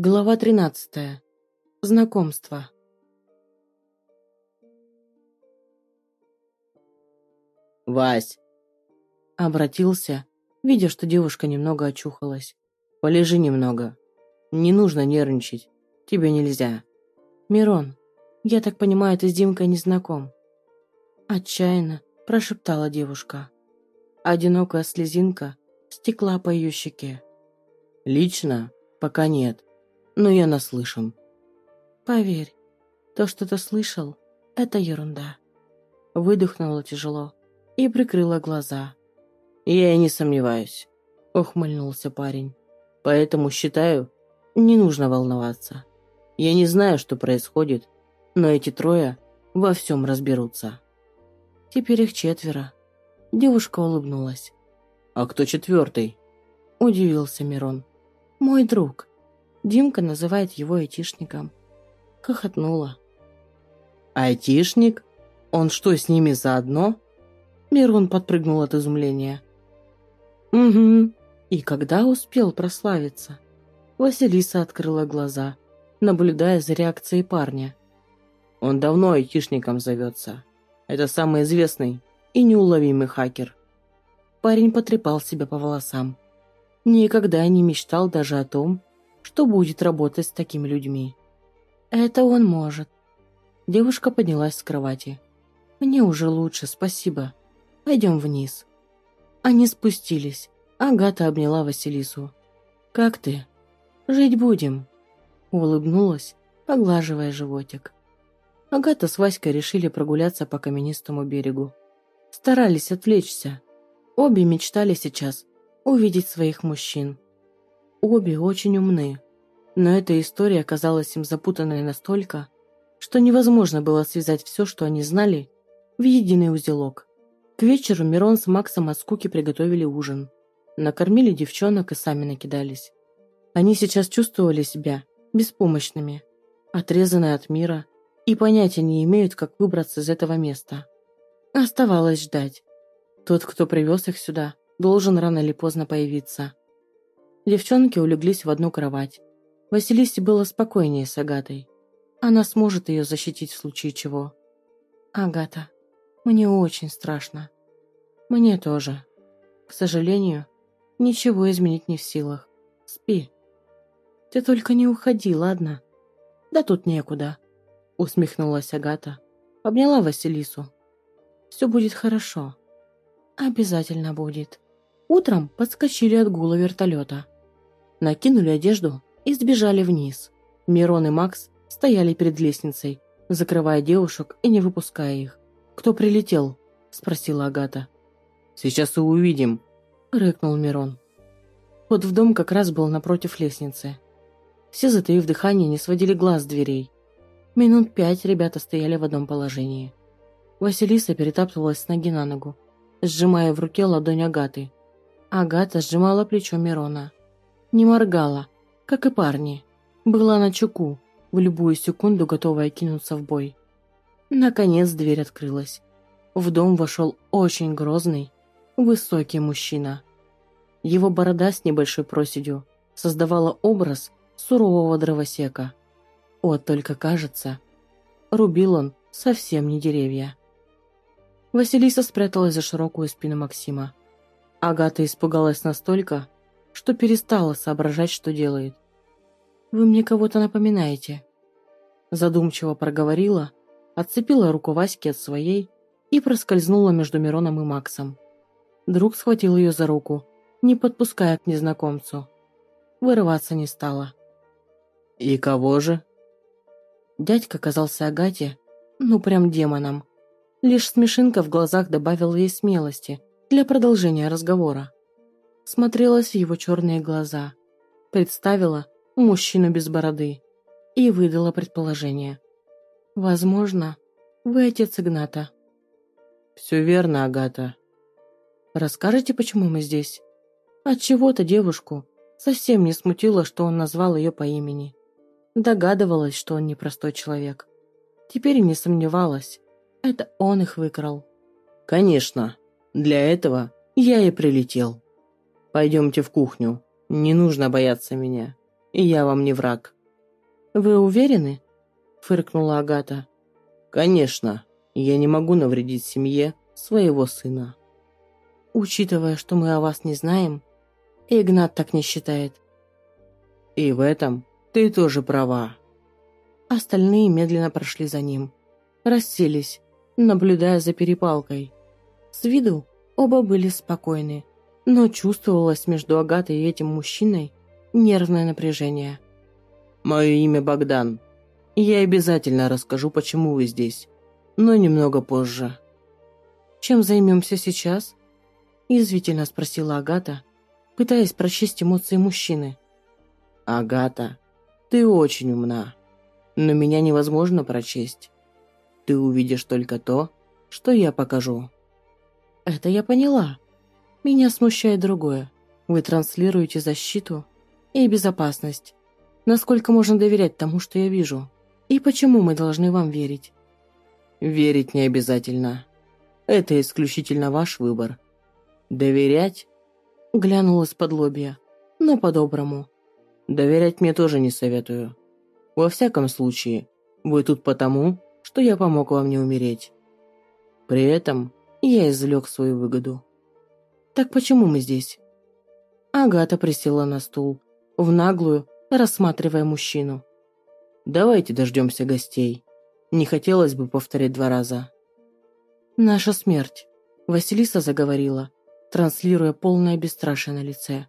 Глава 13. Знакомство. «Вась!» Обратился, видя, что девушка немного очухалась. «Полежи немного. Не нужно нервничать. Тебе нельзя». «Мирон, я так понимаю, ты с Димкой не знаком?» Отчаянно прошептала девушка. Одинокая слезинка стекла по ее щеке. «Лично? Пока нет но я наслышан. Поверь, то, что ты слышал, это ерунда. Выдохнула тяжело и прикрыла глаза. Я и не сомневаюсь, ухмыльнулся парень. Поэтому считаю, не нужно волноваться. Я не знаю, что происходит, но эти трое во всем разберутся. Теперь их четверо. Девушка улыбнулась. «А кто четвертый?» Удивился Мирон. «Мой друг. Димка называет его айтишником. Хохотнула. «Айтишник? Он что, с ними заодно?» Мирон подпрыгнул от изумления. «Угу. И когда успел прославиться?» Василиса открыла глаза, наблюдая за реакцией парня. «Он давно айтишником зовется. Это самый известный и неуловимый хакер». Парень потрепал себя по волосам. Никогда не мечтал даже о том, что будет работать с такими людьми. Это он может. Девушка поднялась с кровати. Мне уже лучше, спасибо. Пойдем вниз. Они спустились. Агата обняла Василису. «Как ты?» «Жить будем», — улыбнулась, поглаживая животик. Агата с Васькой решили прогуляться по каменистому берегу. Старались отвлечься. Обе мечтали сейчас увидеть своих мужчин. Обе очень умны. Но эта история оказалась им запутанной настолько, что невозможно было связать все, что они знали, в единый узелок. К вечеру Мирон с Максом от скуки приготовили ужин. Накормили девчонок и сами накидались. Они сейчас чувствовали себя беспомощными, отрезанные от мира и понятия не имеют, как выбраться из этого места. Оставалось ждать. Тот, кто привез их сюда, должен рано или поздно появиться. Девчонки улеглись в одну кровать. Василисе было спокойнее с Агатой. Она сможет ее защитить в случае чего. «Агата, мне очень страшно. Мне тоже. К сожалению, ничего изменить не в силах. Спи. Ты только не уходи, ладно? Да тут некуда», — усмехнулась Агата. Обняла Василису. «Все будет хорошо. Обязательно будет». Утром подскочили от гула вертолета накинули одежду и сбежали вниз. Мирон и Макс стояли перед лестницей, закрывая девушек и не выпуская их. «Кто прилетел?» – спросила Агата. «Сейчас и увидим», – рыкнул Мирон. Вот в дом как раз был напротив лестницы. Все, затаив дыхание, не сводили глаз с дверей. Минут пять ребята стояли в одном положении. Василиса перетаптывалась с ноги на ногу, сжимая в руке ладонь Агаты. Агата сжимала плечо Мирона. Не моргала, как и парни. Была на чеку, в любую секунду готовая кинуться в бой. Наконец дверь открылась. В дом вошел очень грозный, высокий мужчина. Его борода с небольшой проседью создавала образ сурового дровосека. Вот только кажется, рубил он совсем не деревья. Василиса спряталась за широкую спину Максима. Агата испугалась настолько, что перестала соображать, что делает. «Вы мне кого-то напоминаете», – задумчиво проговорила, отцепила руку Васьки от своей и проскользнула между Мироном и Максом. Друг схватил ее за руку, не подпуская к незнакомцу. Вырываться не стала. «И кого же?» Дядька казался Агате, ну прям демоном. Лишь смешинка в глазах добавила ей смелости для продолжения разговора смотрелась в его черные глаза, представила мужчину без бороды и выдала предположение. «Возможно, вы отец Игната». «Все верно, Агата». «Расскажете, почему мы здесь?» Отчего-то девушку совсем не смутило, что он назвал ее по имени. Догадывалась, что он непростой человек. Теперь не сомневалась. Это он их выкрал. «Конечно. Для этого я и прилетел». Пойдемте в кухню. Не нужно бояться меня. Я вам не враг». «Вы уверены?» — фыркнула Агата. «Конечно. Я не могу навредить семье своего сына». «Учитывая, что мы о вас не знаем, Игнат так не считает». «И в этом ты тоже права». Остальные медленно прошли за ним. Расселись, наблюдая за перепалкой. С виду оба были спокойны, но чувствовалось между Агатой и этим мужчиной нервное напряжение. «Мое имя Богдан. Я обязательно расскажу, почему вы здесь, но немного позже». «Чем займемся сейчас?» Язвительно спросила Агата, пытаясь прочесть эмоции мужчины. «Агата, ты очень умна, но меня невозможно прочесть. Ты увидишь только то, что я покажу». «Это я поняла. Меня смущает другое. Вы транслируете защиту и безопасность. Насколько можно доверять тому, что я вижу? И почему мы должны вам верить?» «Верить не обязательно. Это исключительно ваш выбор. Доверять?» Глянула с-под лобья, но по-доброму. «Доверять мне тоже не советую. Во всяком случае, вы тут потому, что я помог вам не умереть. При этом я извлек свою выгоду. Так почему мы здесь? Агата присела на стул, в наглую, рассматривая мужчину. Давайте дождемся гостей. Не хотелось бы повторять два раза. Наша смерть. Василиса заговорила, транслируя полное бесстрашие на лице.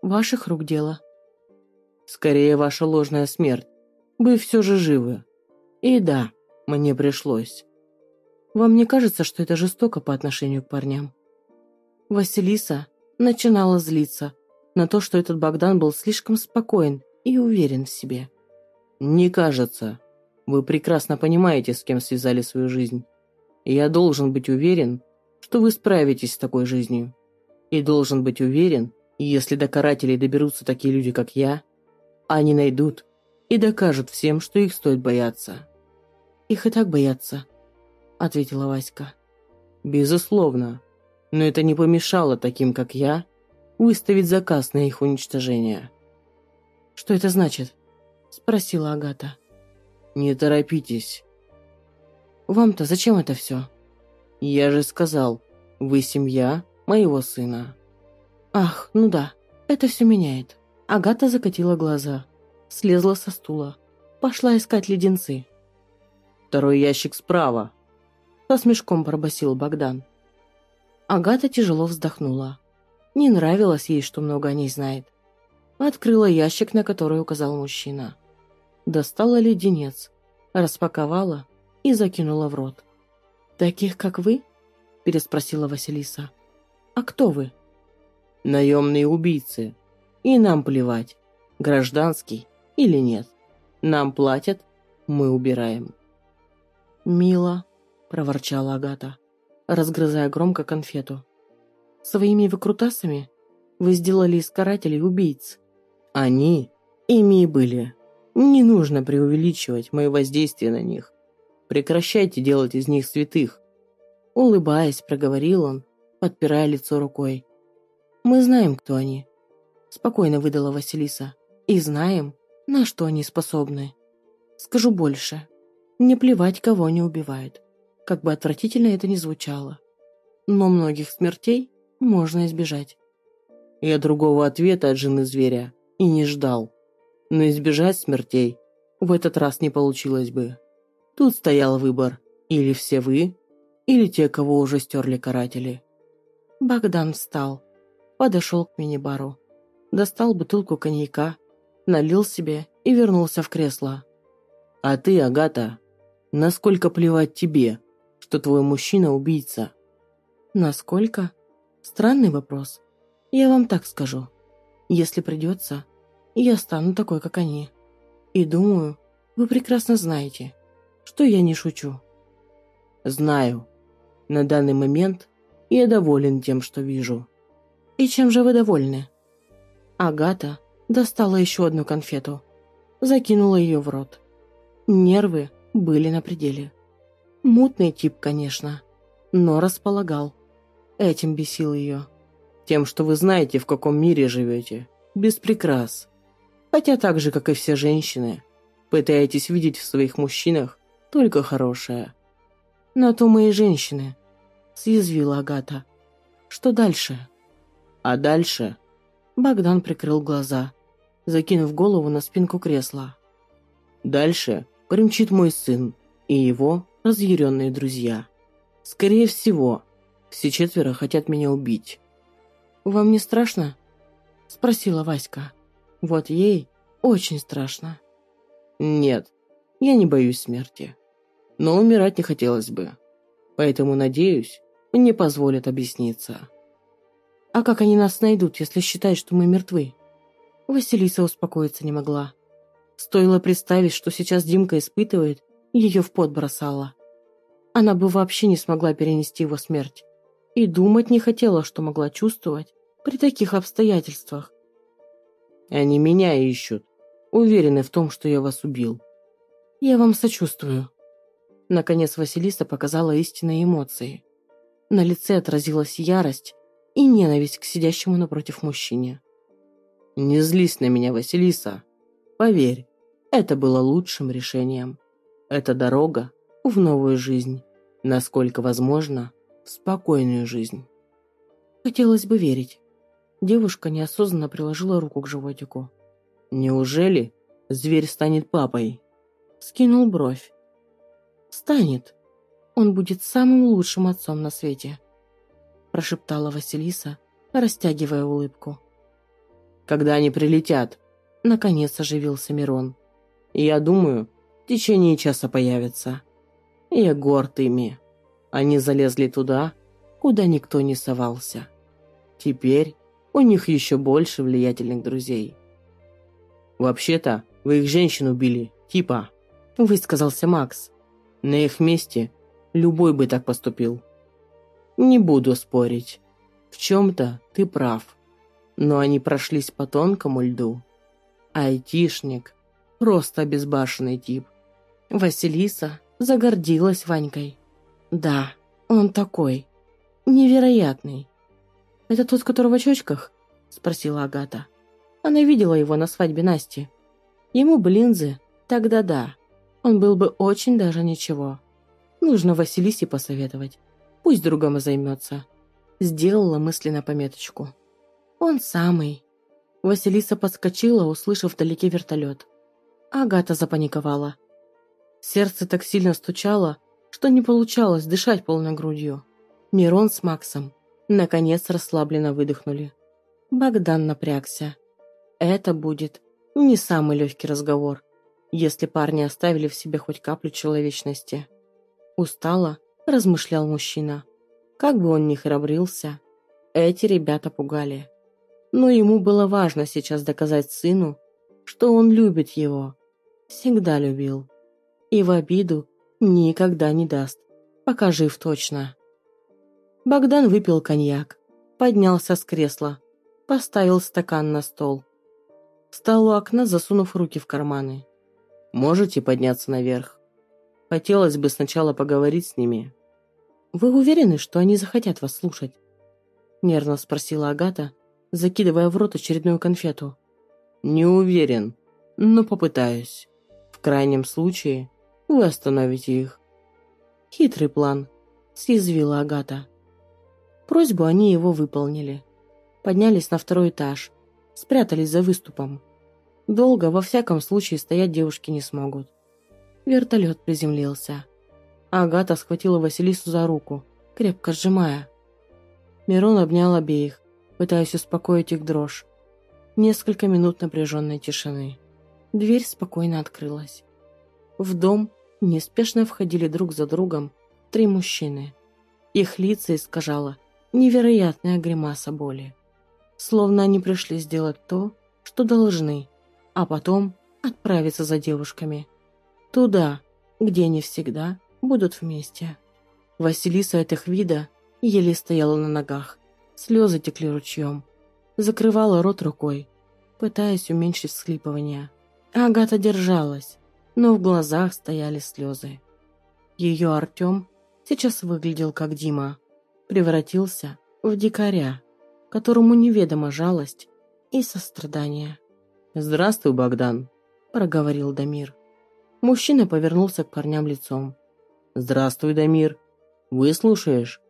Ваших рук дело. Скорее, ваша ложная смерть. Вы все же живы. И да, мне пришлось. Вам не кажется, что это жестоко по отношению к парням? Василиса начинала злиться на то, что этот Богдан был слишком спокоен и уверен в себе. «Не кажется. Вы прекрасно понимаете, с кем связали свою жизнь. Я должен быть уверен, что вы справитесь с такой жизнью. И должен быть уверен, если до карателей доберутся такие люди, как я, они найдут и докажут всем, что их стоит бояться». «Их и так боятся», — ответила Васька. «Безусловно но это не помешало таким, как я, выставить заказ на их уничтожение. «Что это значит?» – спросила Агата. «Не торопитесь». «Вам-то зачем это все?» «Я же сказал, вы семья моего сына». «Ах, ну да, это все меняет». Агата закатила глаза, слезла со стула, пошла искать леденцы. «Второй ящик справа», – со смешком пробасил Богдан. Агата тяжело вздохнула. Не нравилось ей, что много о ней знает. Открыла ящик, на который указал мужчина. Достала леденец, распаковала и закинула в рот. «Таких, как вы?» – переспросила Василиса. «А кто вы?» «Наемные убийцы. И нам плевать, гражданский или нет. Нам платят, мы убираем». «Мило», – проворчала Агата разгрызая громко конфету. «Своими выкрутасами вы сделали из карателей убийц». «Они ими и были. Не нужно преувеличивать мое воздействие на них. Прекращайте делать из них святых». Улыбаясь, проговорил он, подпирая лицо рукой. «Мы знаем, кто они», — спокойно выдала Василиса. «И знаем, на что они способны. Скажу больше. Не плевать, кого они убивают как бы отвратительно это ни звучало. Но многих смертей можно избежать. Я другого ответа от жены зверя и не ждал. Но избежать смертей в этот раз не получилось бы. Тут стоял выбор или все вы, или те, кого уже стерли каратели. Богдан встал, подошел к мини-бару, достал бутылку коньяка, налил себе и вернулся в кресло. «А ты, Агата, насколько плевать тебе, что твой мужчина убийца. Насколько? Странный вопрос. Я вам так скажу. Если придется, я стану такой, как они. И думаю, вы прекрасно знаете, что я не шучу. Знаю. На данный момент я доволен тем, что вижу. И чем же вы довольны? Агата достала еще одну конфету, закинула ее в рот. Нервы были на пределе. Мутный тип, конечно, но располагал. Этим бесил ее. Тем, что вы знаете, в каком мире живете. Без прикрас. Хотя так же, как и все женщины, пытаетесь видеть в своих мужчинах только хорошее. На то мы и женщины, съязвила Агата. Что дальше? А дальше? Богдан прикрыл глаза, закинув голову на спинку кресла. Дальше примчит мой сын и его разъяренные друзья. Скорее всего, все четверо хотят меня убить. «Вам не страшно?» – спросила Васька. «Вот ей очень страшно». «Нет, я не боюсь смерти. Но умирать не хотелось бы. Поэтому, надеюсь, мне позволят объясниться». «А как они нас найдут, если считают, что мы мертвы?» Василиса успокоиться не могла. Стоило представить, что сейчас Димка испытывает, ее в пот бросала. Она бы вообще не смогла перенести его смерть. И думать не хотела, что могла чувствовать при таких обстоятельствах. Они меня ищут. Уверены в том, что я вас убил. Я вам сочувствую. Наконец Василиса показала истинные эмоции. На лице отразилась ярость и ненависть к сидящему напротив мужчине. «Не злись на меня, Василиса. Поверь, это было лучшим решением. Это дорога в новую жизнь, насколько возможно, в спокойную жизнь. Хотелось бы верить. Девушка неосознанно приложила руку к животику. «Неужели зверь станет папой?» Скинул бровь. «Станет. Он будет самым лучшим отцом на свете», прошептала Василиса, растягивая улыбку. «Когда они прилетят?» Наконец оживился Мирон. «Я думаю, в течение часа появятся. Я горд ими. Они залезли туда, куда никто не совался. Теперь у них еще больше влиятельных друзей. «Вообще-то, вы их женщин убили, типа», – высказался Макс. «На их месте любой бы так поступил». «Не буду спорить. В чем-то ты прав. Но они прошлись по тонкому льду. Айтишник – просто безбашенный тип». Василиса загордилась Ванькой. «Да, он такой. Невероятный. «Это тот, которого в очочках?» – спросила Агата. Она видела его на свадьбе Насти. Ему бы линзы, тогда да. Он был бы очень даже ничего. Нужно Василисе посоветовать. Пусть другом и займется. Сделала мысленно пометочку. Он самый. Василиса подскочила, услышав вдалеке вертолет. Агата запаниковала. Сердце так сильно стучало, что не получалось дышать полной грудью. Мирон с Максом Наконец расслабленно выдохнули. Богдан напрягся. Это будет не самый легкий разговор, если парни оставили в себе хоть каплю человечности. Устало размышлял мужчина. Как бы он ни храбрился, эти ребята пугали. Но ему было важно сейчас доказать сыну, что он любит его. Всегда любил. И в обиду никогда не даст, пока жив точно. Богдан выпил коньяк, поднялся с кресла, поставил стакан на стол. Встал у окна, засунув руки в карманы. «Можете подняться наверх? Хотелось бы сначала поговорить с ними». «Вы уверены, что они захотят вас слушать?» Нервно спросила Агата, закидывая в рот очередную конфету. «Не уверен, но попытаюсь. В крайнем случае вы остановите их». «Хитрый план», — съязвила Агата. Просьбу они его выполнили. Поднялись на второй этаж, спрятались за выступом. Долго, во всяком случае, стоять девушки не смогут. Вертолет приземлился. Агата схватила Василису за руку, крепко сжимая. Мирон обнял обеих, пытаясь успокоить их дрожь. Несколько минут напряженной тишины. Дверь спокойно открылась. В дом неспешно входили друг за другом три мужчины. Их лица искажало невероятная гримаса боли. Словно они пришли сделать то, что должны, а потом отправиться за девушками. Туда, где они всегда будут вместе. Василиса от их вида еле стояла на ногах. Слезы текли ручьем. Закрывала рот рукой, пытаясь уменьшить всхлипывание. Агата держалась, но в глазах стояли слезы. Ее Артем сейчас выглядел как Дима превратился в дикаря. которому неведома жалость и сострадание. «Здравствуй, Богдан», – проговорил Дамир. Мужчина повернулся к парням лицом. «Здравствуй, Дамир. Вы слушаешь?»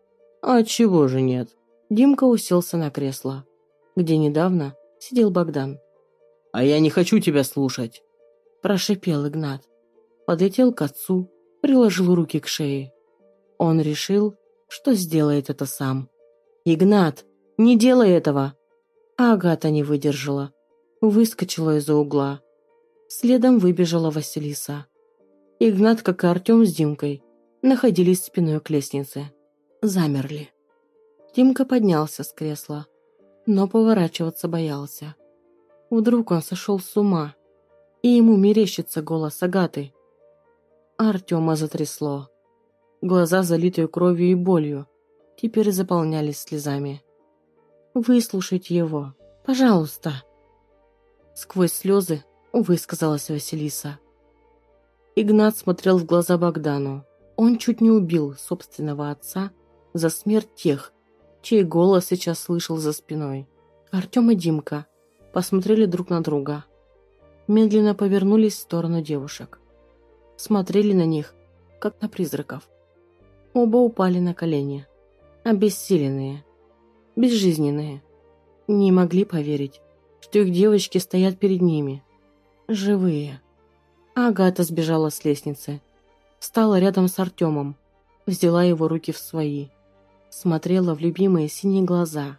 «А чего же нет?» Димка уселся на кресло, где недавно сидел Богдан. «А я не хочу тебя слушать!» Прошипел Игнат. Подлетел к отцу, приложил руки к шее. Он решил, что сделает это сам. «Игнат, не делай этого!» А Агата не выдержала. Выскочила из-за угла. Следом выбежала Василиса. Игнат, как и Артем с Димкой, находились спиной к лестнице. Замерли. Тимка поднялся с кресла, но поворачиваться боялся. Вдруг он сошел с ума, и ему мерещится голос Агаты. Артема затрясло. Глаза, залитые кровью и болью, теперь заполнялись слезами. «Выслушайте его, пожалуйста!» Сквозь слезы высказалась Василиса. Игнат смотрел в глаза Богдану. Он чуть не убил собственного отца за смерть тех, чей голос сейчас слышал за спиной. Артем и Димка посмотрели друг на друга. Медленно повернулись в сторону девушек. Смотрели на них, как на призраков. Оба упали на колени. Обессиленные. Безжизненные. Не могли поверить, что их девочки стоят перед ними. Живые. Агата сбежала с лестницы. Встала рядом с Артемом. Взяла его руки в свои смотрела в любимые синие глаза.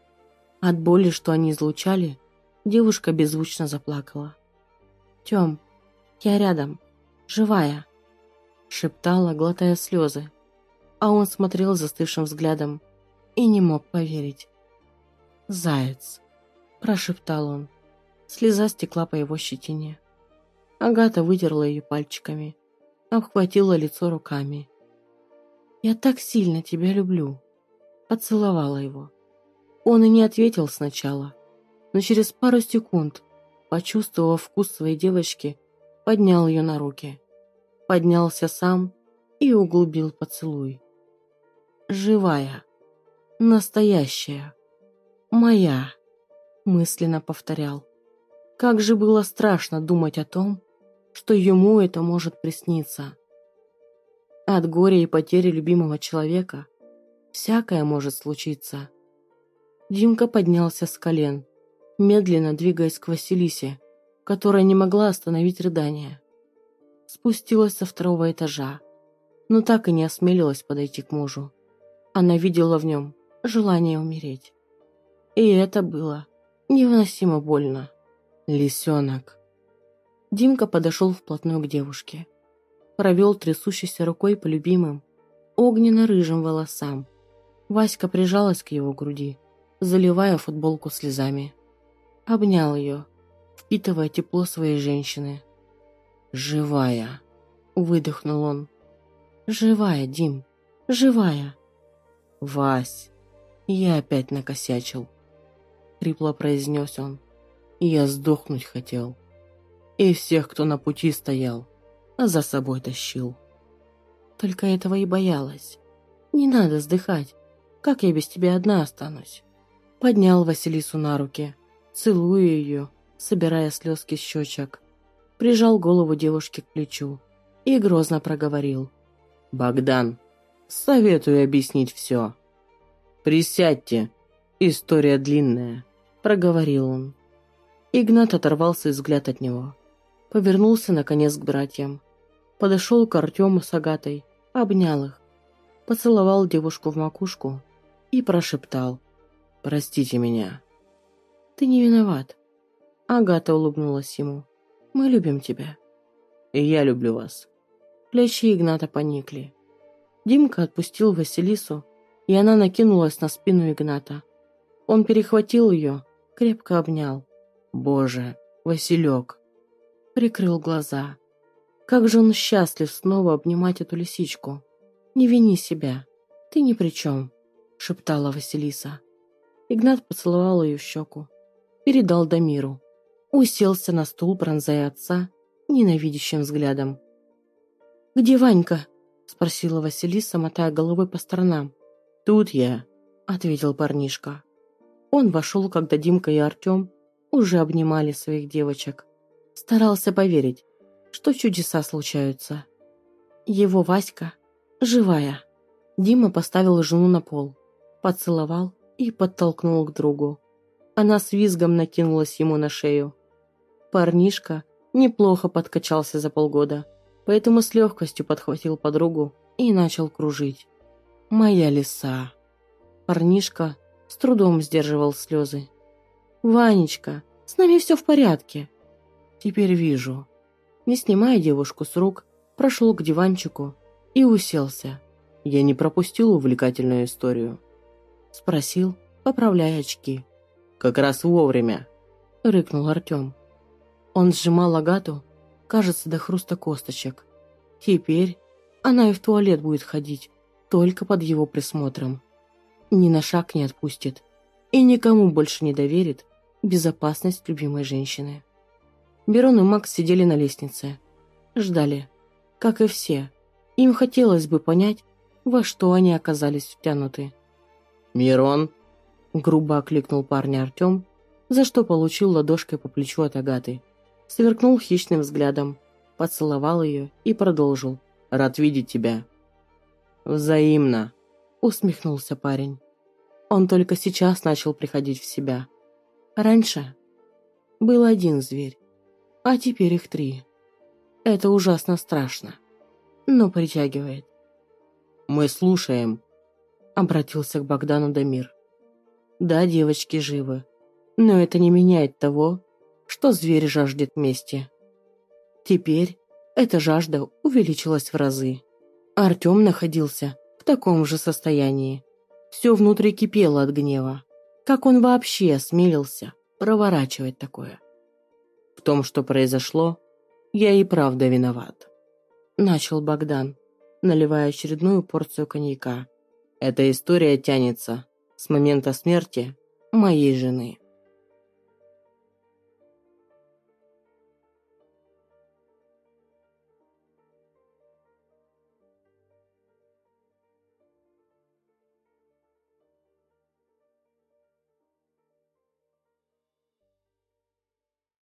От боли, что они излучали, девушка беззвучно заплакала. «Тем, я рядом, живая», — шептала, глотая слезы. А он смотрел застывшим взглядом и не мог поверить. «Заяц», — прошептал он. Слеза стекла по его щетине. Агата вытерла ее пальчиками, обхватила лицо руками. «Я так сильно тебя люблю», поцеловала его. Он и не ответил сначала, но через пару секунд, почувствовав вкус своей девочки, поднял ее на руки. Поднялся сам и углубил поцелуй. «Живая, настоящая, моя», мысленно повторял. Как же было страшно думать о том, что ему это может присниться. От горя и потери любимого человека Всякое может случиться. Димка поднялся с колен, медленно двигаясь к Василисе, которая не могла остановить рыдание. Спустилась со второго этажа, но так и не осмелилась подойти к мужу. Она видела в нем желание умереть. И это было невыносимо больно. Лисенок. Димка подошел вплотную к девушке. Провел трясущейся рукой по любимым, огненно-рыжим волосам, Васька прижалась к его груди, заливая футболку слезами. Обнял ее, впитывая тепло своей женщины. «Живая!» — выдохнул он. «Живая, Дим, живая!» «Вась, я опять накосячил!» — хрипло произнес он. «Я сдохнуть хотел. И всех, кто на пути стоял, за собой тащил». Только этого и боялась. «Не надо сдыхать. Как я без тебя одна останусь?» Поднял Василису на руки, целуя ее, собирая слезки с щечек. Прижал голову девушки к плечу и грозно проговорил. «Богдан, советую объяснить все. Присядьте, история длинная», — проговорил он. Игнат оторвался взгляд от него. Повернулся, наконец, к братьям. Подошел к Артему с Агатой, обнял их. Поцеловал девушку в макушку и прошептал «Простите меня». «Ты не виноват». Агата улыбнулась ему. «Мы любим тебя». «И я люблю вас». Плечи Игната поникли. Димка отпустил Василису, и она накинулась на спину Игната. Он перехватил ее, крепко обнял. «Боже, Василек!» Прикрыл глаза. Как же он счастлив снова обнимать эту лисичку. Не вини себя, ты ни при чем шептала Василиса. Игнат поцеловал ее в щеку, передал Дамиру, уселся на стул, пронзая отца ненавидящим взглядом. «Где Ванька?» – спросила Василиса, мотая головой по сторонам. «Тут я», – ответил парнишка. Он вошел, когда Димка и Артем уже обнимали своих девочек. Старался поверить, что чудеса случаются. Его Васька живая. Дима поставил жену на пол, поцеловал и подтолкнул к другу. Она с визгом накинулась ему на шею. Парнишка неплохо подкачался за полгода, поэтому с легкостью подхватил подругу и начал кружить. «Моя лиса!» Парнишка с трудом сдерживал слезы. «Ванечка, с нами все в порядке!» «Теперь вижу». Не снимая девушку с рук, прошел к диванчику и уселся. «Я не пропустил увлекательную историю?» Спросил, поправляя очки. «Как раз вовремя!» Рыкнул Артем. Он сжимал Агату, кажется, до хруста косточек. Теперь она и в туалет будет ходить, только под его присмотром. Ни на шаг не отпустит и никому больше не доверит безопасность любимой женщины. Берон и Макс сидели на лестнице. Ждали. Как и все. Им хотелось бы понять, во что они оказались втянуты. «Мирон!» Грубо окликнул парня Артем, за что получил ладошкой по плечу от Агаты сверкнул хищным взглядом, поцеловал ее и продолжил. «Рад видеть тебя». «Взаимно», — усмехнулся парень. Он только сейчас начал приходить в себя. Раньше был один зверь, а теперь их три. Это ужасно страшно, но притягивает. «Мы слушаем», — обратился к Богдану Дамир. «Да, девочки живы, но это не меняет того, что зверь жаждет мести. Теперь эта жажда увеличилась в разы. Артем находился в таком же состоянии. Все внутри кипело от гнева. Как он вообще осмелился проворачивать такое? В том, что произошло, я и правда виноват. Начал Богдан, наливая очередную порцию коньяка. Эта история тянется с момента смерти моей жены.